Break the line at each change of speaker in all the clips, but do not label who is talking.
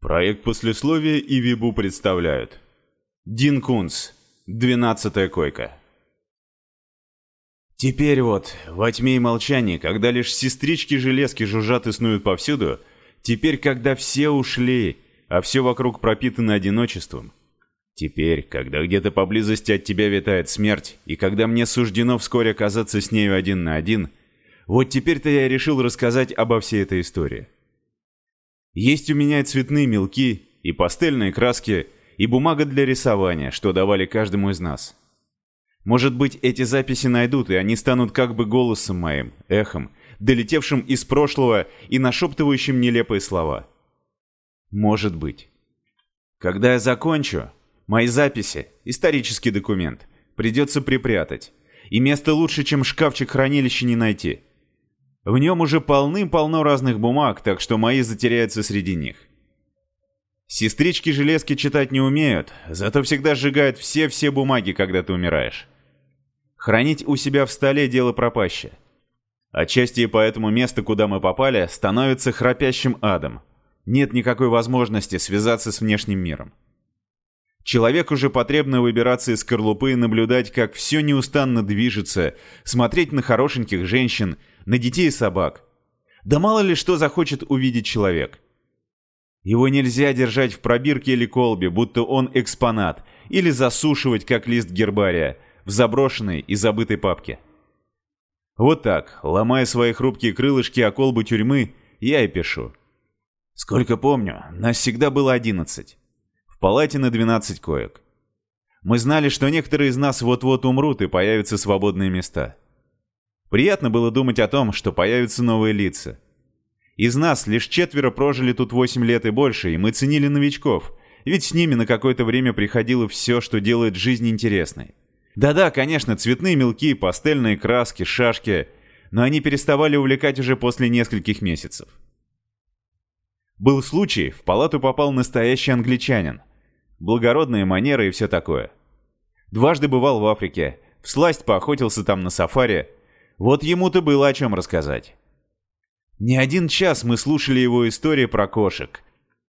Проект послесловия и Вибу представляют. Дин Кунц. Двенадцатая койка. Теперь вот, во тьме и молчании, когда лишь сестрички-железки жужжат и снуют повсюду, теперь, когда все ушли, а все вокруг пропитано одиночеством, теперь, когда где-то поблизости от тебя витает смерть, и когда мне суждено вскоре оказаться с нею один на один, вот теперь-то я решил рассказать обо всей этой истории. Есть у меня и цветные мелки, и пастельные краски, и бумага для рисования, что давали каждому из нас. Может быть, эти записи найдут, и они станут как бы голосом моим, эхом, долетевшим из прошлого и нашептывающим нелепые слова. Может быть. Когда я закончу, мои записи, исторический документ, придется припрятать, и место лучше, чем шкафчик хранилища, не найти. В нем уже полным-полно разных бумаг, так что мои затеряются среди них. Сестрички-железки читать не умеют, зато всегда сжигают все-все бумаги, когда ты умираешь. Хранить у себя в столе дело пропащее. Отчасти и поэтому место, куда мы попали, становится храпящим адом. Нет никакой возможности связаться с внешним миром. Человеку же потребно выбираться из скорлупы и наблюдать, как все неустанно движется, смотреть на хорошеньких женщин, на детей и собак. Да мало ли что захочет увидеть человек. Его нельзя держать в пробирке или колбе, будто он экспонат, или засушивать, как лист гербария, в заброшенной и забытой папке. Вот так, ломая свои хрупкие крылышки о колбу тюрьмы, я и пишу. Сколько помню, нас всегда было одиннадцать. В палате на двенадцать коек. Мы знали, что некоторые из нас вот-вот умрут и появятся свободные места. Приятно было думать о том, что появятся новые лица. Из нас лишь четверо прожили тут 8 лет и больше, и мы ценили новичков, ведь с ними на какое-то время приходило все, что делает жизнь интересной. Да-да, конечно, цветные мелки, пастельные краски, шашки, но они переставали увлекать уже после нескольких месяцев. Был случай, в палату попал настоящий англичанин. Благородные манеры и все такое. Дважды бывал в Африке, всласть поохотился там на сафари, вот ему-то было о чем рассказать. Не один час мы слушали его истории про кошек.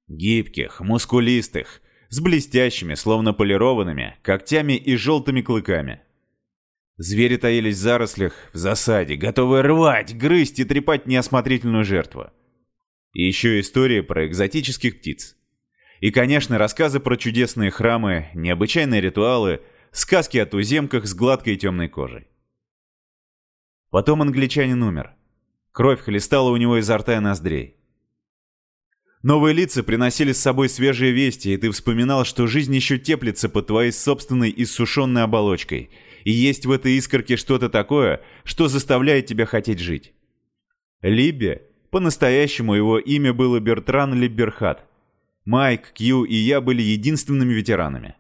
Гибких, мускулистых, с блестящими, словно полированными, когтями и желтыми клыками. Звери таились в зарослях, в засаде, готовые рвать, грызть и трепать неосмотрительную жертву. И еще истории про экзотических птиц. И, конечно, рассказы про чудесные храмы, необычайные ритуалы, сказки о туземках с гладкой темной кожей. Потом англичанин умер. Кровь хлестала у него изо рта и ноздрей. Новые лица приносили с собой свежие вести, и ты вспоминал, что жизнь еще теплится под твоей собственной иссушенной оболочкой, и есть в этой искорке что-то такое, что заставляет тебя хотеть жить. Либби, по-настоящему его имя было Бертран Либерхат. Майк, Кью и я были единственными ветеранами.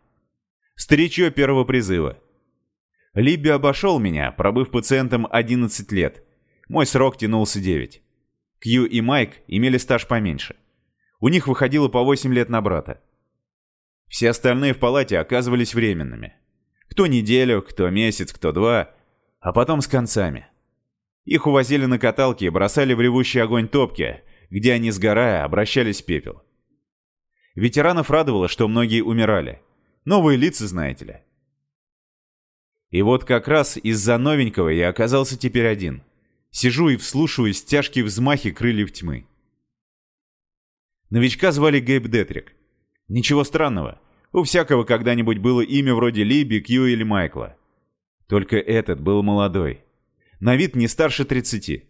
Старичье первого призыва – Либби обошел меня, пробыв пациентом 11 лет. Мой срок тянулся 9. Кью и Майк имели стаж поменьше. У них выходило по 8 лет на брата. Все остальные в палате оказывались временными. Кто неделю, кто месяц, кто два, а потом с концами. Их увозили на каталке и бросали в ревущий огонь топки, где они, сгорая, обращались в пепел. Ветеранов радовало, что многие умирали. Новые лица, знаете ли. И вот как раз из-за новенького я оказался теперь один. Сижу и вслушиваюсь тяжкие взмахи крыльев тьмы. Новичка звали Гейб Детрик. Ничего странного. У всякого когда-нибудь было имя вроде Либи, Кью или Майкла. Только этот был молодой. На вид не старше 30.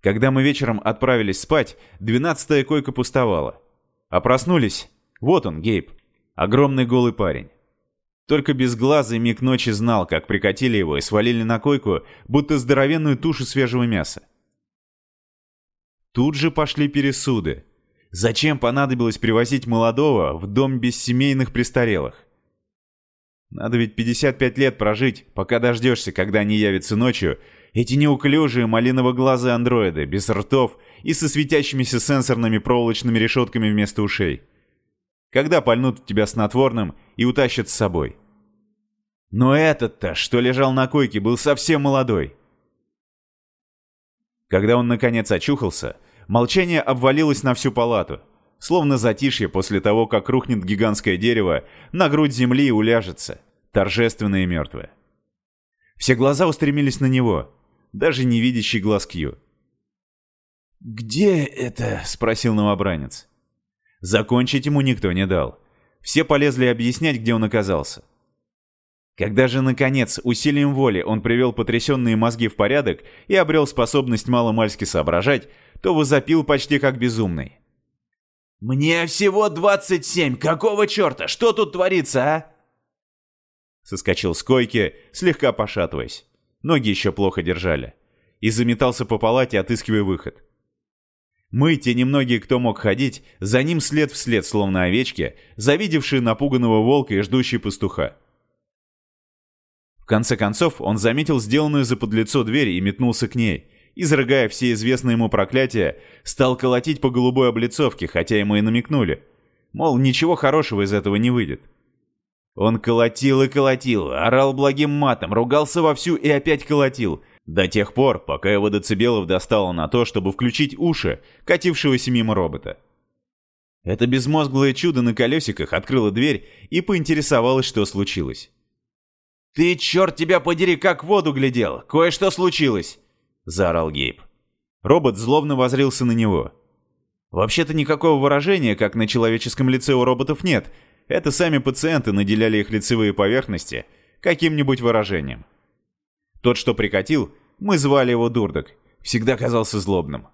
Когда мы вечером отправились спать, двенадцатая койка пустовала. А проснулись. Вот он, Гейб. Огромный голый парень. Только безглазый миг ночи знал, как прикатили его и свалили на койку, будто здоровенную тушу свежего мяса. Тут же пошли пересуды. Зачем понадобилось привозить молодого в дом без семейных престарелых? Надо ведь 55 лет прожить, пока дождешься, когда они явятся ночью, эти неуклюжие малиново-глазые андроиды, без ртов и со светящимися сенсорными проволочными решетками вместо ушей когда пальнут тебя снотворным и утащат с собой. Но этот-то, что лежал на койке, был совсем молодой. Когда он наконец очухался, молчание обвалилось на всю палату. словно затишье после того, как рухнет гигантское дерево, на грудь земли и уляжется, торжественное и мертвое. Все глаза устремились на него, даже невидящий глаз Кью.
«Где это?» — спросил новобранец.
Закончить ему никто не дал. Все полезли объяснять, где он оказался. Когда же, наконец, усилием воли он привел потрясенные мозги в порядок и обрел способность маломальски соображать, то возопил почти как безумный.
«Мне всего 27! Какого черта? Что тут творится, а?»
Соскочил с койки, слегка пошатываясь. Ноги еще плохо держали. И заметался по палате, отыскивая выход. Мы, те немногие, кто мог ходить, за ним след вслед, словно овечки, завидевшие напуганного волка и ждущие пастуха. В конце концов, он заметил сделанную за подлицо дверь и метнулся к ней. Изрыгая все известные ему проклятия, стал колотить по голубой облицовке, хотя ему и намекнули. Мол, ничего хорошего из этого не выйдет. Он колотил и колотил, орал благим матом, ругался вовсю и опять колотил, до тех пор, пока его децибелов достало на то, чтобы включить уши катившегося мимо робота. Это безмозглое чудо на колесиках открыло дверь и поинтересовалось, что случилось.
«Ты, черт тебя подери, как в воду глядел! Кое-что случилось!» — заорал Гейб.
Робот злобно возрился на него. Вообще-то никакого выражения, как на человеческом лице у роботов нет. Это сами пациенты наделяли их лицевые поверхности каким-нибудь выражением. Тот, что прикатил, мы звали его Дурдок, всегда казался злобным.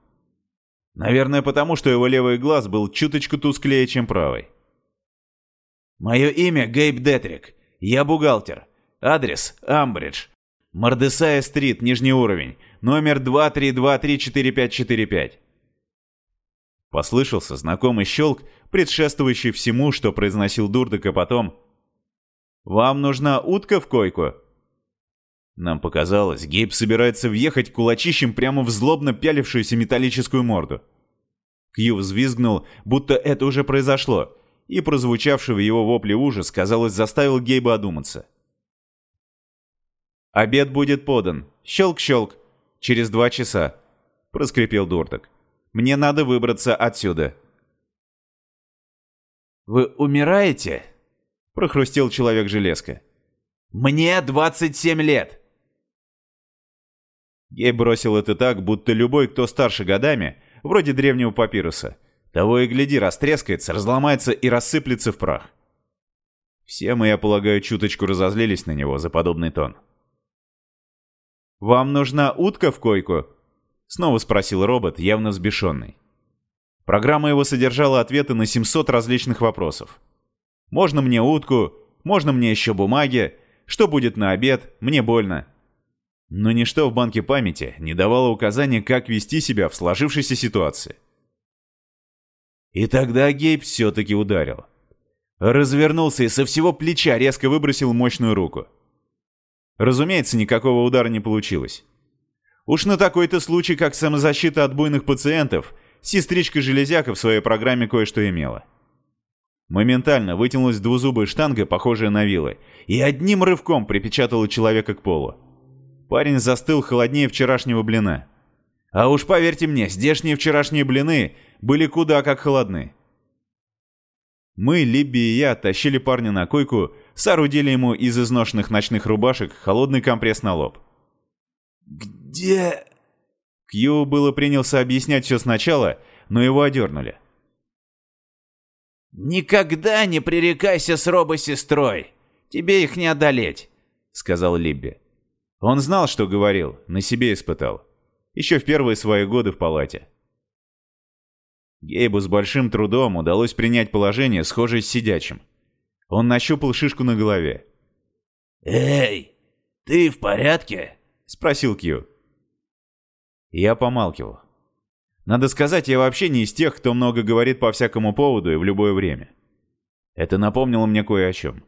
Наверное, потому что его левый глаз был чуточку тусклее, чем правый.
«Мое имя Гейб Детрик. Я бухгалтер. Адрес – Амбридж. Мордесая-стрит, нижний уровень. Номер 232344545».
Послышался знакомый щелк, предшествующий всему, что произносил Дурдок, а потом... «Вам нужна утка в койку?» Нам показалось, Гейб собирается въехать кулачищем прямо в злобно пялившуюся металлическую морду. Кью взвизгнул, будто это уже произошло, и прозвучавший в его вопле ужас, казалось, заставил Гейба одуматься. «Обед будет подан. Щелк-щелк. Через два часа», — проскрипел Дурток. «Мне надо выбраться отсюда».
«Вы умираете?»
— прохрустел человек-железка.
«Мне 27 лет!»
Гей бросил это так, будто любой, кто старше годами, вроде древнего папируса, того и гляди, растрескается, разломается и рассыплется в прах. Все мы, я полагаю, чуточку разозлились на него за подобный тон. «Вам нужна утка в койку?» — снова спросил робот, явно взбешенный. Программа его содержала ответы на 700 различных вопросов. «Можно мне утку? Можно мне еще бумаги? Что будет на обед? Мне больно. Но ничто в банке памяти не давало указания, как вести себя в сложившейся ситуации. И тогда Гейб все-таки ударил. Развернулся и со всего плеча резко выбросил мощную руку. Разумеется, никакого удара не получилось. Уж на такой-то случай, как самозащита от буйных пациентов, сестричка Железяка в своей программе кое-что имела. Моментально вытянулась двузубая штанга, похожая на вилы, и одним рывком припечатала человека к полу. Парень застыл холоднее вчерашнего блина. А уж поверьте мне, здешние вчерашние блины были куда как холодны. Мы, Либби и я, тащили парня на койку, соорудили ему из изношенных ночных рубашек холодный компресс на лоб.
«Где...»
Кью было принялся объяснять все сначала, но его одернули.
«Никогда не пререкайся с робосестрой! Тебе их не одолеть!» — сказал Либби.
Он знал, что говорил, на себе испытал. Еще в первые свои годы в палате. Гейбу с большим трудом удалось принять положение, схожее с сидячим. Он нащупал шишку на голове.
«Эй, ты в порядке?»
— спросил Кью. Я помалкивал. Надо сказать, я вообще не из тех, кто много говорит по всякому поводу и в любое время. Это напомнило мне кое о чем.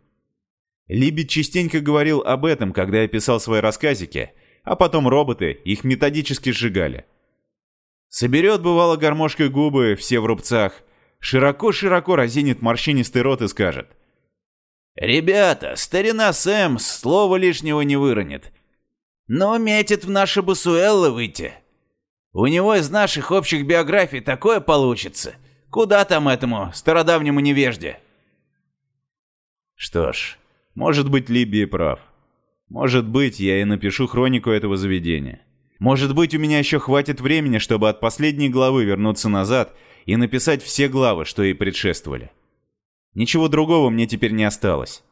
Либид частенько говорил об этом, когда я писал свои рассказики, а потом роботы их методически сжигали. Соберет, бывало, гармошкой губы, все в рубцах, широко-широко разинет морщинистый рот и скажет.
«Ребята, старина Сэм слова лишнего не выронит, но метит в наши Басуэллы выйти. У него из наших общих биографий такое получится, Куда там этому стародавнему невежде?
Что ж, может быть, Либби прав. Может быть, я и напишу хронику этого заведения. Может быть, у меня еще хватит времени, чтобы от последней главы вернуться назад и написать все главы, что и предшествовали. Ничего другого мне теперь не осталось.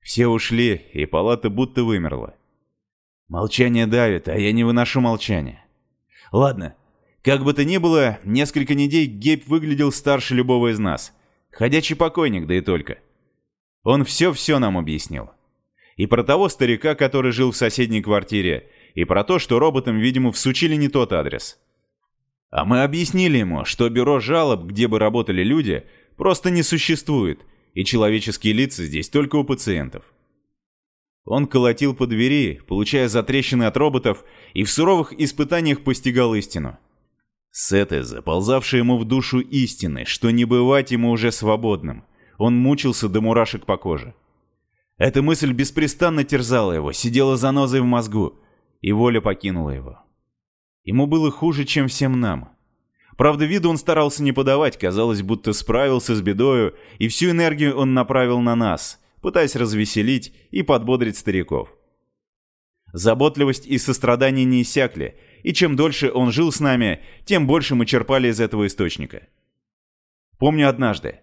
Все ушли, и палата будто вымерла. Молчание давит, а я не выношу молчания. Ладно, как бы то ни было, несколько недель Гейб выглядел старше любого из нас. Ходячий покойник, да и только. Он все-все нам объяснил. И про того старика, который жил в соседней квартире, и про то, что роботам, видимо, всучили не тот адрес. А мы объяснили ему, что бюро жалоб, где бы работали люди, просто не существует, и человеческие лица здесь только у пациентов. Он колотил по двери, получая затрещины от роботов, и в суровых испытаниях постигал истину. С этой заползавшей ему в душу истины, что не бывать ему уже свободным, он мучился до мурашек по коже. Эта мысль беспрестанно терзала его, сидела занозой в мозгу, и воля покинула его. Ему было хуже, чем всем нам. Правда, виду он старался не подавать, казалось, будто справился с бедою, и всю энергию он направил на нас, пытаясь развеселить и подбодрить стариков. Заботливость и сострадание не иссякли, и чем дольше он жил с нами, тем больше мы черпали из этого источника. Помню однажды.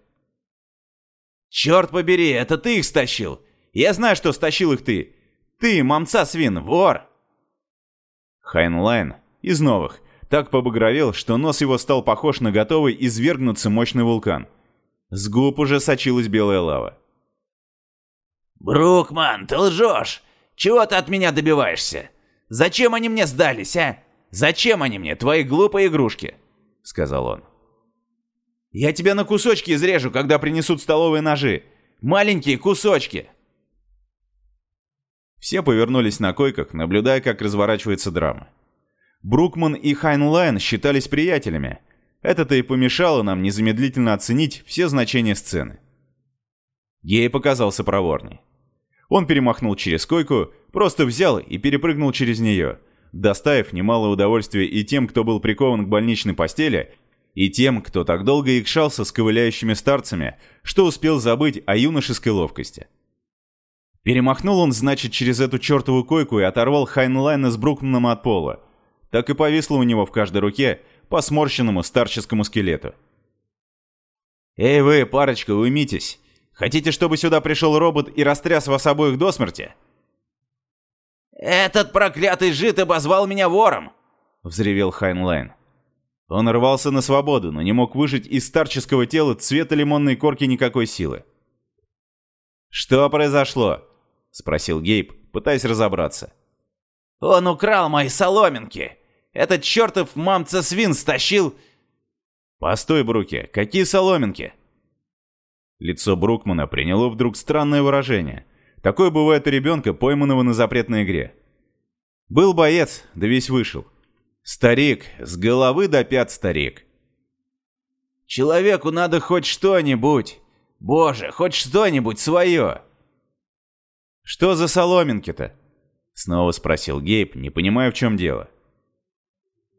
«Черт побери, это ты их стащил! Я знаю, что стащил их ты! Ты, мамца свин, вор!»
Хайнлайн, из новых, так побагровел, что нос его стал похож на готовый извергнуться мощный вулкан. С губ уже сочилась белая лава.
«Брукман, ты лжешь! Чего ты от меня добиваешься? Зачем они мне сдались, а? Зачем они мне, твои глупые игрушки?» — сказал он. «Я тебя на кусочки изрежу, когда принесут столовые ножи. Маленькие кусочки!»
Все повернулись на койках, наблюдая, как разворачивается драма. Брукман и Хайнлайн считались приятелями. Это-то и помешало нам незамедлительно оценить все значения сцены. Гейб оказался проворней. Он перемахнул через койку, просто взял и перепрыгнул через нее, доставив немало удовольствия и тем, кто был прикован к больничной постели, и тем, кто так долго якшался с ковыляющими старцами, что успел забыть о юношеской ловкости. Перемахнул он, значит, через эту чертову койку и оторвал Хайнлайна с Брукманом от пола, так и повисло у него в каждой руке по сморщенному старческому скелету. «Эй вы, парочка, уймитесь! Хотите, чтобы сюда пришел робот и растряс вас обоих до смерти?»
«Этот проклятый жид обозвал меня вором!» — взревел Хайнлайн.
Он рвался на свободу, но не мог выжить из старческого тела цвета лимонной корки никакой силы. «Что произошло?» — спросил Гейб, пытаясь разобраться.
«Он украл мои соломинки!» Этот чертов мамца-свин стащил...»
«Постой, Бруки, какие соломинки?» Лицо Брукмана приняло вдруг странное выражение. Такое бывает у ребенка, пойманного на запретной игре. Был боец, да весь вышел. Старик, с головы до пят старик.
«Человеку надо хоть что-нибудь. Боже, хоть что-нибудь свое!»
«Что за соломинки-то?» Снова спросил Гейб, не понимая, в чем дело.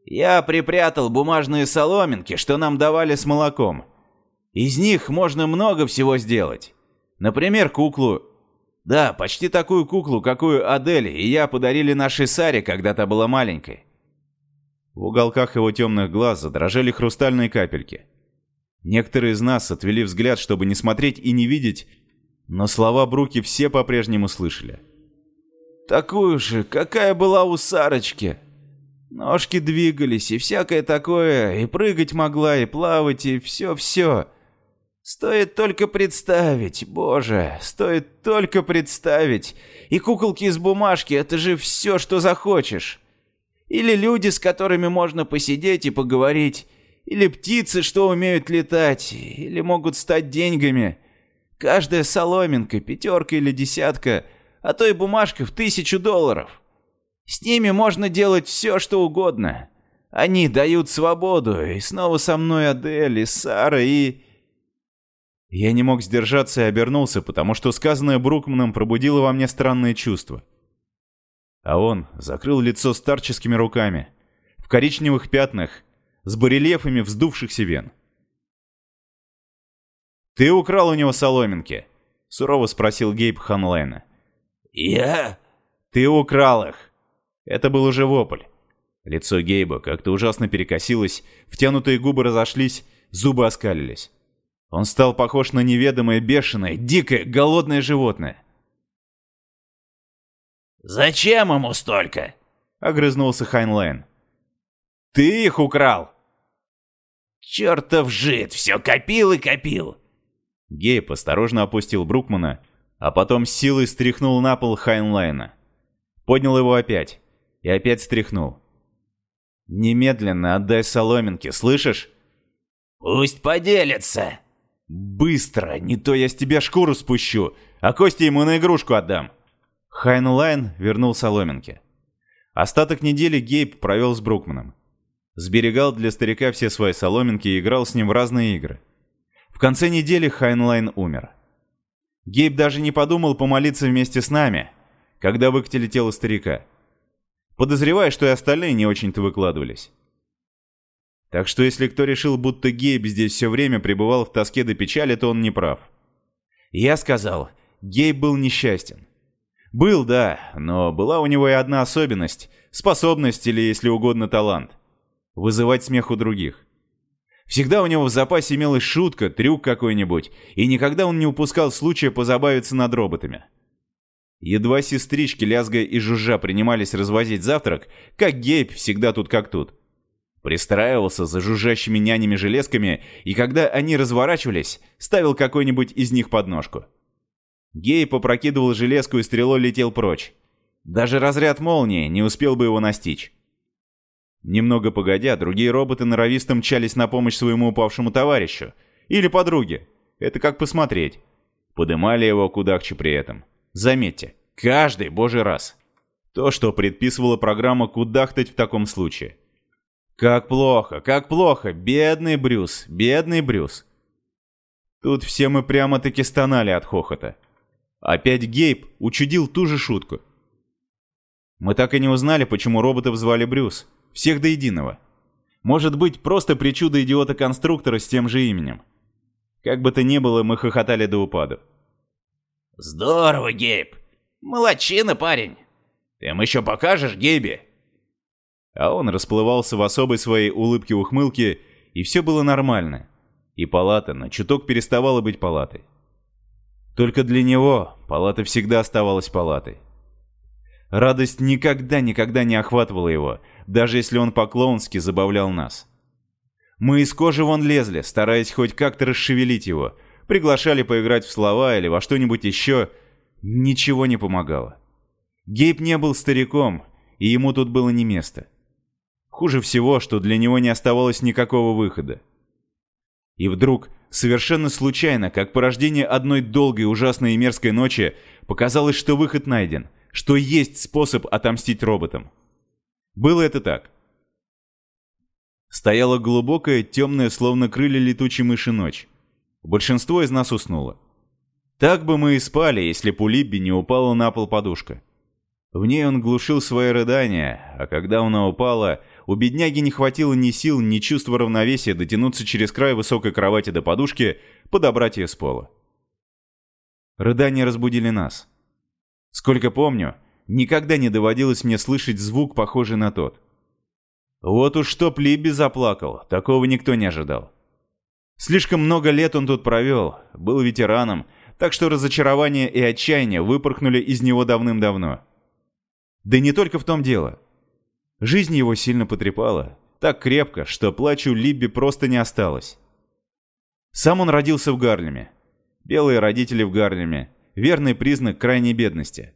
Я припрятал бумажные соломинки, что нам давали с молоком. Из них можно много всего сделать. Например, куклу. Да, почти такую куклу, какую Адель и я подарили нашей Саре, когда та была маленькой.
В уголках его темных глаз задрожали хрустальные капельки. Некоторые из нас отвели взгляд, чтобы не смотреть и не видеть, но слова Бруки все по-прежнему слышали.
«Такую же, какая была у Сарочки», Ножки двигались и всякое такое, и прыгать могла, и плавать, и все-все. Стоит только представить, боже, стоит только представить. И куколки из бумажки — это же все, что захочешь. Или люди, с которыми можно посидеть и поговорить. Или птицы, что умеют летать. Или могут стать деньгами. Каждая соломинка, пятерка или десятка, а то и бумажка в тысячу долларов. С ними можно делать все, что угодно. Они дают свободу, и снова со мной Адель, и Сара, и...
Я не мог сдержаться и обернулся, потому что сказанное Брукманом пробудило во мне странные чувства. А он закрыл лицо старческими руками, в коричневых пятнах, с барельефами вздувшихся вен. «Ты украл у него соломинки?» — сурово спросил Гейб Ханлайна.
«Я?»
«Ты украл их!» Это был уже вопль. Лицо Гейба как-то ужасно перекосилось, втянутые губы разошлись, зубы оскалились. Он стал похож на неведомое, бешеное, дикое, голодное животное.
«Зачем ему столько?»
— огрызнулся Хайнлайн. «Ты их украл!»
«Чертов жид, все копил и копил!»
Гейб осторожно опустил Брукмана, а потом силой стряхнул на пол Хайнлайна. Поднял его опять и опять стряхнул. «Немедленно отдай соломинки, слышишь?»
«Пусть поделится!»
«Быстро, не то я с тебя шкуру спущу, а кости ему на игрушку отдам!» Хайнлайн вернул соломинки. Остаток недели Гейб провел с Брукманом. Сберегал для старика все свои соломинки и играл с ним в разные игры. В конце недели Хайнлайн умер. Гейб даже не подумал помолиться вместе с нами, когда выкатили тело старика. Подозреваю, что и остальные не очень-то выкладывались. Так что если кто решил, будто Гейб здесь все время пребывал в тоске до печали, то он не прав. Я сказал, Гейб был несчастен. Был, да, но была у него и одна особенность, способность или, если угодно, талант. Вызывать смех у других. Всегда у него в запасе имелась шутка, трюк какой-нибудь, и никогда он не упускал случая позабавиться над роботами. Едва сестрички, лязгая и жужжа, принимались развозить завтрак, как Гейб всегда тут как тут. Пристраивался за жужжащими нянями-железками, и когда они разворачивались, ставил какой-нибудь из них подножку. Гей попрокидывал железку и стрелой летел прочь. Даже разряд молнии не успел бы его настичь. Немного погодя, другие роботы норовисто мчались на помощь своему упавшему товарищу. Или подруге. Это как посмотреть. Подымали его кудахче при этом. Заметьте, каждый божий раз. То, что предписывала программа кудахтать в таком случае. Как плохо, как плохо, бедный Брюс, бедный Брюс. Тут все мы прямо-таки стонали от хохота. Опять Гейб учудил ту же шутку. Мы так и не узнали, почему роботов звали Брюс. Всех до единого. Может быть, просто причуда идиота-конструктора с тем же именем. Как бы то ни было, мы хохотали до упаду.
«Здорово, Гейб! Молодчина, парень! Ты им еще покажешь, Гейби?»
А он расплывался в особой своей улыбке-ухмылке, и все было нормально. И палата на чуток переставала быть палатой. Только для него палата всегда оставалась палатой. Радость никогда-никогда не охватывала его, даже если он по-клоунски забавлял нас. Мы из кожи вон лезли, стараясь хоть как-то расшевелить его, приглашали поиграть в слова или во что-нибудь еще. Ничего не помогало. Гейб не был стариком, и ему тут было не место. Хуже всего, что для него не оставалось никакого выхода. И вдруг Совершенно случайно, как порождение одной долгой, ужасной и мерзкой ночи, показалось, что выход найден, что есть способ отомстить роботам. Было это так. Стояла глубокая, темная, словно крылья летучей мыши ночь. Большинство из нас уснуло. Так бы мы и спали, если б у Либби не упала на пол подушка. В ней он глушил свои рыдания, а когда она упала, у бедняги не хватило ни сил, ни чувства равновесия дотянуться через край высокой кровати до подушки, подобрать ее с пола. Рыдания разбудили нас. Сколько помню, никогда не доводилось мне слышать звук, похожий на тот. Вот уж что Плиби заплакал, такого никто не ожидал. Слишком много лет он тут провел, был ветераном, так что разочарование и отчаяние выпорхнули из него давным-давно. Да не только в том дело. Жизнь его сильно потрепала, так крепко, что плачу Либби просто не осталось. Сам он родился в Гарлеме. Белые родители в Гарлеме. Верный признак крайней бедности.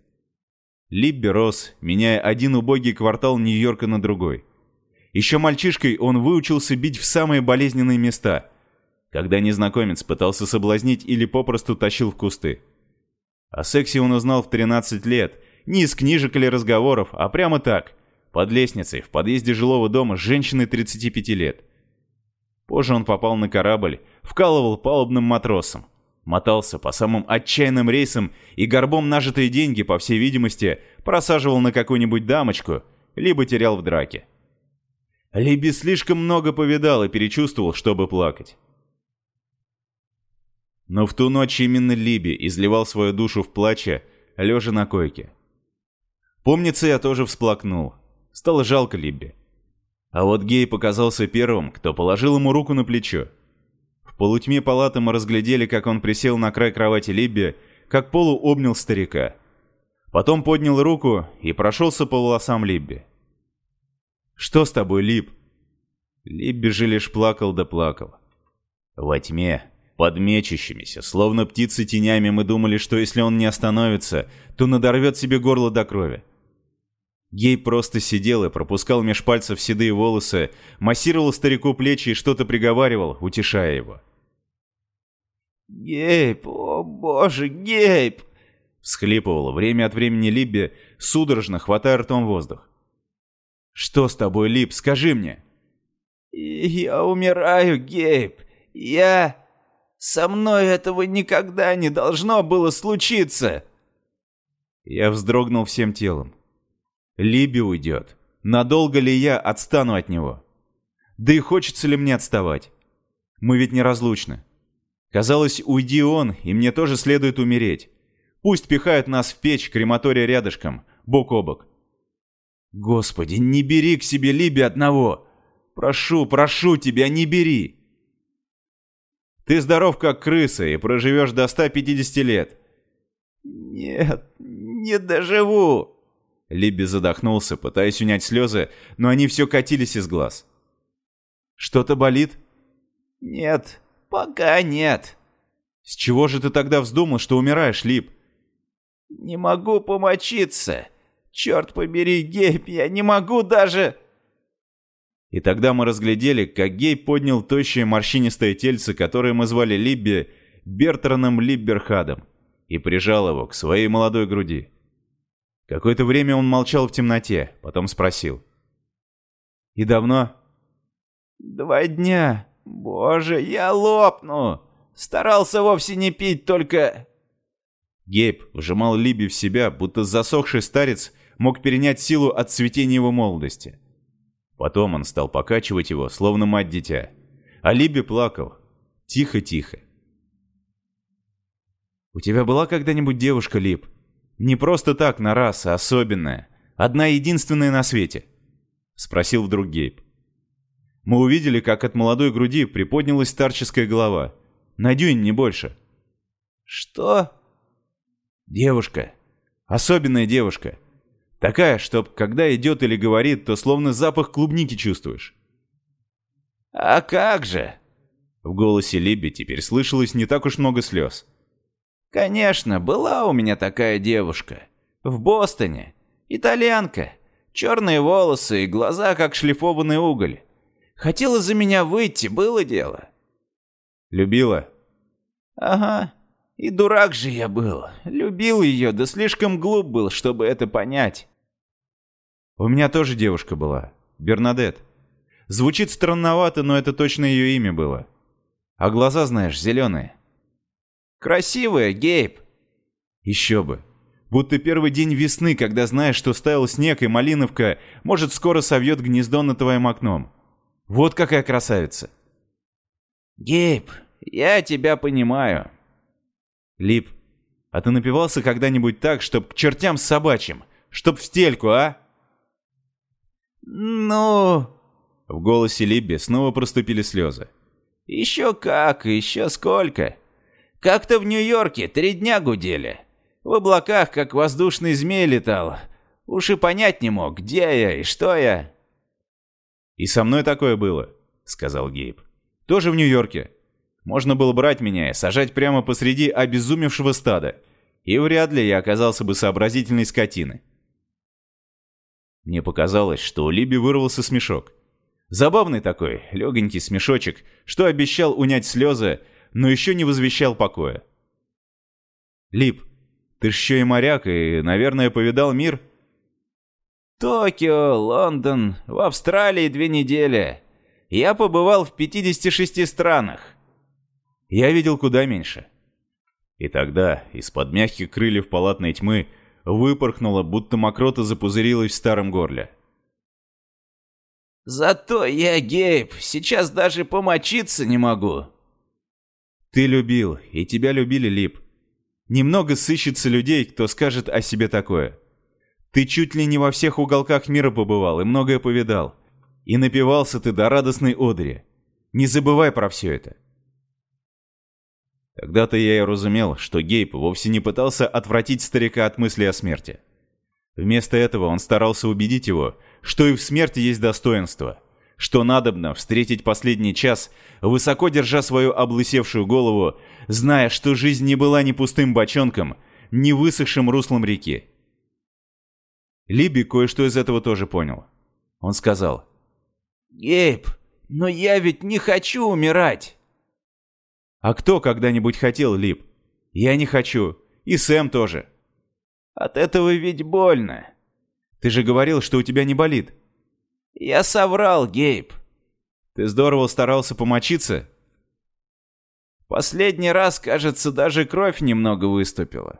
Либби рос, меняя один убогий квартал Нью-Йорка на другой. Еще мальчишкой он выучился бить в самые болезненные места, когда незнакомец пытался соблазнить или попросту тащил в кусты. О сексе он узнал в 13 лет, не из книжек или разговоров, а прямо так, под лестницей, в подъезде жилого дома с женщиной 35 лет. Позже он попал на корабль, вкалывал палубным матросом, мотался по самым отчаянным рейсам и горбом нажитые деньги, по всей видимости, просаживал на какую-нибудь дамочку, либо терял в драке. Либи слишком много повидал и перечувствовал, чтобы плакать. Но в ту ночь именно Либи изливал свою душу в плаче, лежа на койке. Помнится, я тоже всплакнул. Стало жалко Либби. А вот Гей показался первым, кто положил ему руку на плечо. В полутьме палаты мы разглядели, как он присел на край кровати Либби, как Полу обнял старика. Потом поднял руку и прошелся по волосам Либби. «Что с тобой, Либ?» Либби же лишь плакал да плакал. Во тьме, под мечущимися, словно птицы тенями, мы думали, что если он не остановится, то надорвет себе горло до крови. Гей просто сидел и пропускал меж пальцев седые волосы, массировал старику плечи и что-то приговаривал, утешая его.
«Гейб, о боже, Гейб!»
всхлипывала время от времени Либби, судорожно хватая ртом воздух. «Что с тобой, Либ, скажи мне?»
«Я умираю, Гейб. Я... Со мной этого никогда не должно было случиться!»
Я вздрогнул всем телом. Либи уйдет. Надолго ли я отстану от него? Да и хочется ли мне отставать? Мы ведь неразлучны. Казалось, уйди он, и мне тоже следует умереть. Пусть пихают нас в печь, крематория рядышком, бок о бок. Господи, не бери к себе Либи одного. Прошу, прошу тебя, не бери. Ты здоров, как крыса, и проживешь до 150 лет.
Нет, не доживу.
Либби задохнулся, пытаясь унять слезы, но они все катились из глаз. «Что-то болит?»
«Нет, пока нет».
«С чего же ты тогда вздумал, что умираешь, Лип?»
«Не могу помочиться. Черт побери, Гейб, я не могу даже...»
И тогда мы разглядели, как Гей поднял тощее морщинистое тельце, которое мы звали Либби, Бертраном Либберхадом, и прижал его к своей молодой груди. Какое-то время он молчал в темноте, потом спросил. «И давно?»
«Два дня. Боже, я лопну! Старался вовсе не пить, только...»
Гейб вжимал Либи в себя, будто засохший старец мог перенять силу от цветения его молодости. Потом он стал покачивать его, словно мать-дитя. А Либи плакал. Тихо-тихо. «У тебя была когда-нибудь девушка, Либ?» Не просто так на раз, а особенная. Одна единственная на свете. Спросил вдруг Гейб. Мы увидели, как от молодой груди приподнялась старческая голова. На дюйм, не больше.
Что?
Девушка. Особенная девушка. Такая, чтоб, когда идет или говорит, то словно запах клубники чувствуешь.
«А как же?»
В голосе Либи теперь слышалось не так уж много слез.
Конечно, была у меня такая девушка. В Бостоне. Итальянка. Черные волосы и глаза, как шлифованный уголь. Хотела за меня выйти, было дело.
Любила?
Ага. И дурак же я был. Любил ее, да слишком глуп был, чтобы это понять.
У меня тоже девушка была. Бернадет. Звучит странновато, но это точно ее имя было. А глаза, знаешь, зеленые.
Красивая, Гейб.
Еще бы. Будто первый день весны, когда знаешь, что стаял снег, и малиновка, может, скоро совьет гнездо над твоим окном. Вот какая красавица.
Гейб, я тебя понимаю.
Лип, а ты напивался когда-нибудь так, чтоб к чертям собачьим? Чтоб в стельку, а?
Ну...
В голосе Либби снова проступили слезы.
Еще как, еще сколько. Как-то в Нью-Йорке три дня гудели. В облаках, как воздушный змей летал. Уж и понять не мог, где я и что я.
«И со мной такое было», — сказал Гейб. «Тоже в Нью-Йорке. Можно было брать меня и сажать прямо посреди обезумевшего стада. И вряд ли я оказался бы сообразительной скотиной». Мне показалось, что у Либи вырвался смешок. Забавный такой, легонький смешочек, что обещал унять слезы, но еще не возвещал покоя. «Лип, ты еще и моряк, и, наверное, повидал мир?»
«Токио, Лондон, в Австралии две недели. Я побывал в 56 странах».
«Я видел куда меньше». И тогда из-под мягких крыльев палатной тьмы выпорхнула, будто мокрота запузырилась в старом горле.
«Зато я, Гейб, сейчас даже помочиться не могу».
Ты любил, и тебя любили, Лип. Немного сыщется людей, кто скажет о себе такое. Ты чуть ли не во всех уголках мира побывал и многое повидал. И напивался ты до радостной одри. Не забывай про все это. Тогда-то я и разумел, что Гейб вовсе не пытался отвратить старика от мысли о смерти. Вместо этого он старался убедить его, что и в смерти есть достоинство, что надобно встретить последний час, высоко держа свою облысевшую голову, зная, что жизнь не была ни пустым бочонком, ни высохшим руслом реки. Либи кое-что из этого тоже понял. Он сказал.
«Гейб, но я ведь не хочу умирать!»
«А кто когда-нибудь хотел, Лип? Я не хочу. И Сэм тоже».
«От этого ведь больно».
«Ты же говорил, что у тебя не болит».
«Я соврал, Гейб».
«Ты здорово старался помочиться?»
«Последний раз, кажется, даже кровь немного выступила».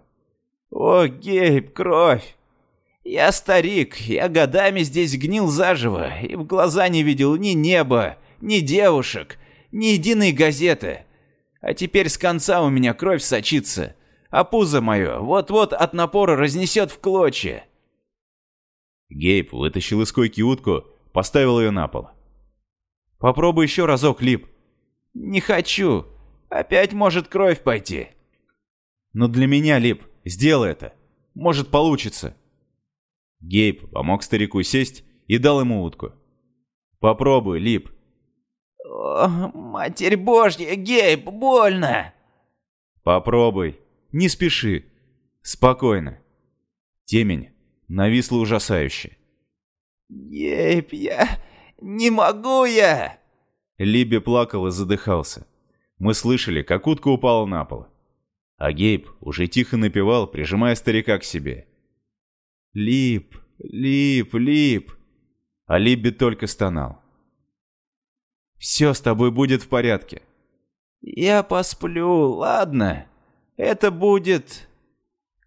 «О, Гейб, кровь! Я старик, я годами здесь гнил заживо, и в глаза не видел ни неба, ни девушек, ни единой газеты. А теперь с конца у меня кровь сочится, а пузо мое вот-вот от напора разнесет в клочья.
Гейб вытащил из койки утку, поставил ее на пол. «Попробуй еще разок, Лип».
«Не хочу. Опять может кровь пойти».
«Но для меня, Лип, сделай это. Может, получится». Гейб помог старику сесть и дал ему утку. «Попробуй, Лип».
О, «Матерь Божья, Гейб, больно!»
«Попробуй. Не спеши. Спокойно». Темень нависла ужасающе.
«Гейб, я... не могу я!»
Либи плакал и задыхался. Мы слышали, как утка упала на пол. А Гейб уже тихо напевал, прижимая старика к себе. Лип, лип, лип. А Либби только стонал. Все с тобой будет в порядке.
Я посплю, ладно. Это будет...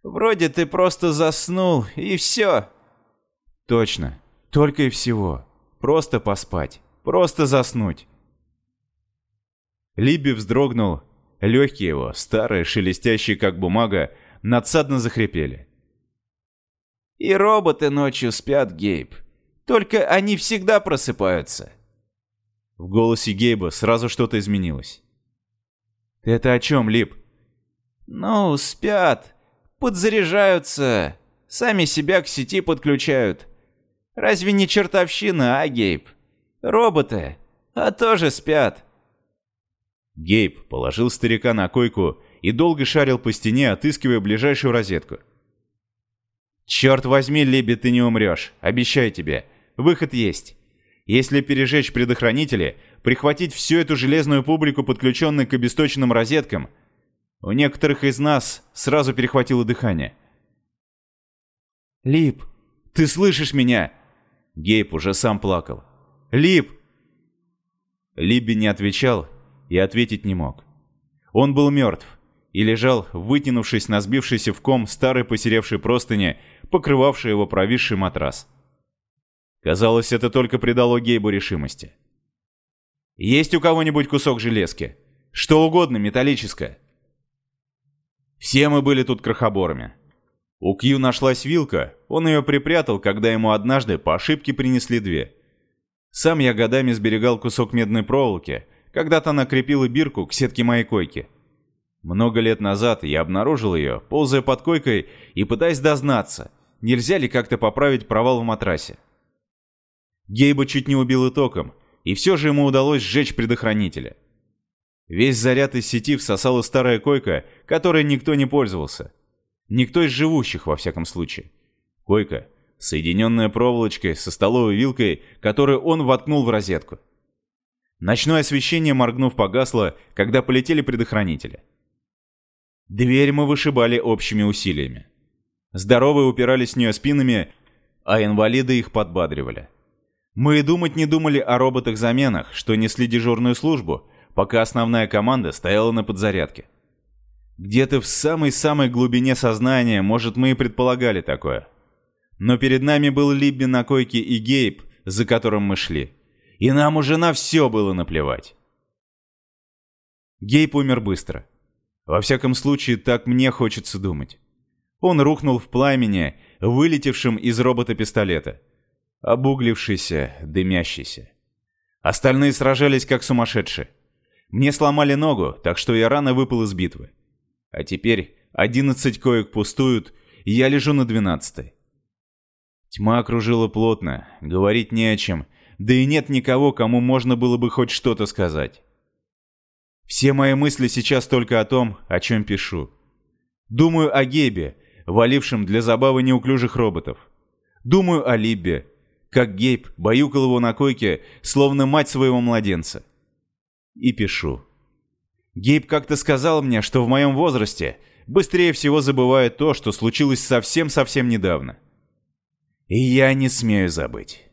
Вроде ты просто заснул, и все.
Точно. Только и всего. Просто поспать. Просто заснуть. Либби вздрогнул. Легкие его, старые, шелестящие как бумага, надсадно захрипели.
И роботы ночью спят, Гейб. Только они всегда просыпаются.
В голосе Гейба сразу что-то изменилось. «Ты это о чем, Лип?»
«Ну, спят. Подзаряжаются. Сами себя к сети подключают. Разве не чертовщина, а, Гейб? Роботы. А тоже спят».
Гейб положил старика на койку и долго шарил по стене, отыскивая ближайшую розетку. «Черт возьми, Либи, ты не умрешь. Обещаю тебе. Выход есть. Если пережечь предохранители, прихватить всю эту железную публику, подключенную к обесточенным розеткам, у некоторых из нас сразу перехватило дыхание. «Лип, ты слышишь меня?» Гейб уже сам плакал. «Лип!» Либби не отвечал и ответить не мог. Он был мертв и лежал, вытянувшись на сбившийся в ком старой посеревшей простыни, покрывавшей его провисший матрас. Казалось, это только придало Гейбу решимости. «Есть у кого-нибудь кусок железки? Что угодно металлическое?» Все мы были тут крохоборами. У Кью нашлась вилка, он ее припрятал, когда ему однажды по ошибке принесли две. Сам я годами сберегал кусок медной проволоки, когда-то накрепил и бирку к сетке моей койки. Много лет назад я обнаружил ее, ползая под койкой и пытаясь дознаться, нельзя ли как-то поправить провал в матрасе. Гейба чуть не убил и током, и все же ему удалось сжечь предохранителя. Весь заряд из сети всосала старая койка, которой никто не пользовался. Никто из живущих, во всяком случае. Койка, соединенная проволочкой со столовой вилкой, которую он воткнул в розетку. Ночное освещение, моргнув, погасло, когда полетели предохранители. Дверь мы вышибали общими усилиями. Здоровые упирались в нее спинами, а инвалиды их подбадривали. Мы и думать не думали о роботах-заменах, что несли дежурную службу, пока основная команда стояла на подзарядке. Где-то в самой-самой глубине сознания, может, мы и предполагали такое. Но перед нами был Либби на койке и Гейб, за которым мы шли. И нам уже на все было наплевать. Гейб умер быстро. Во всяком случае, так мне хочется думать. Он рухнул в пламени, вылетевшем из робота-пистолета. Обуглившийся, дымящийся. Остальные сражались как сумасшедшие. Мне сломали ногу, так что я рано выпал из битвы. А теперь одиннадцать коек пустуют, и я лежу на двенадцатой. Тьма окружила плотно, говорить не о чем, да и нет никого, кому можно было бы хоть что-то сказать. Все мои мысли сейчас только о том, о чем пишу. Думаю о Гебе, валившем для забавы неуклюжих роботов. Думаю о Либбе, как Гейб баюкал его на койке, словно мать своего младенца. И пишу. Гейб как-то сказал мне, что в моем возрасте быстрее всего забывает то, что случилось совсем-совсем недавно. И я не смею забыть.